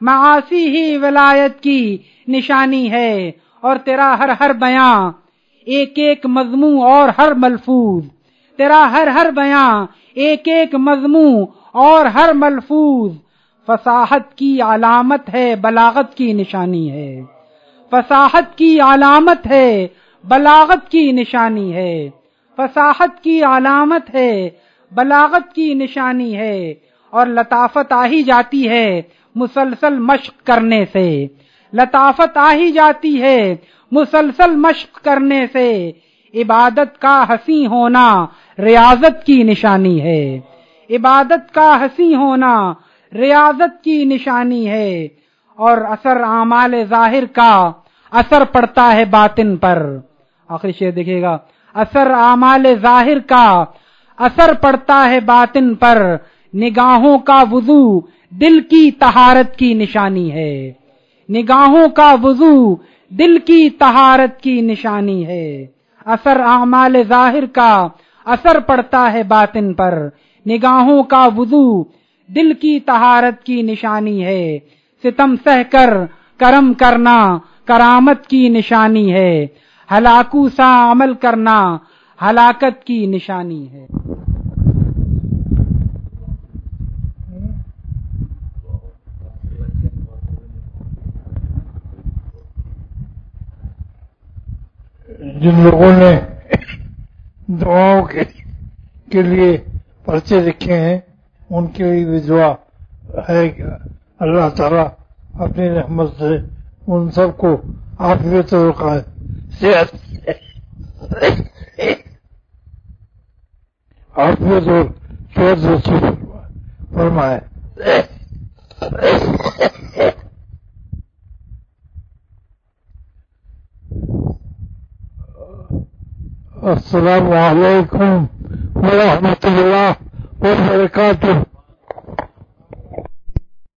معاشی ہی ولایت کی نشانی ہے۔ اور تیرا ہر ہر بیاں، ایک ایک مضمون اور ہر ملفوظ۔ تیرا ہر ہر بیاں، ایک ایک مضمون اور ہر ملفوظ۔ فصاحت کی علامت ہے، بلاغت کی نشانی ہے۔ فصاحت کی علامت ہے، بلاغت کی نشانی ہے۔ فصاحت کی علامت ہے، بلاغت کی نشانی ہے۔ اور لطافت آ ہی جاتی ہے مسلسل مشق کرنے سے۔ لطافت آ ہی جاتی ہے مسلسل مشق کرنے سے۔ عبادت کا ہنسی ہونا ریاضت کی نشانی ہے۔ عبادت کا ہنسی ہونا ریاضت کی نشانی ہے اور اثر اعمال ظاہر کا اثر پڑتا ہے باطن پر۔ آخری شعر دیکھیے گا۔ اثر اعمال ظاہر کا اثر پڑتا ہے باطن پر۔ نگاہوں کا وضو دل کی تہارت کی نشانی ہے۔ نگاہوں کا وضو دل کی تہارت کی نشانی ہے۔ اثر اعمال ظاہر کا اثر پڑتا ہے باطن پر۔ نگاہوں کا وضو دل کی تہارت کی نشانی ہے۔ ستم سہ کر کرم کرنا کرامت کی نشانی ہے۔ ہلاکو سا عمل کرنا ہلاکت کی نشانی ہے۔ جن لوگوں نے دعاؤں کے لیے پرچے لکھے ہیں ان کے لیے بھی دعا ہے کہ اللہ تعالیٰ اپنی رحمت سے ان سب کو آپ بھی صحت آپ بھی تو فرمائے۔ السلام علیکم ورحمۃ اللہ۔ اور وبرکاتہ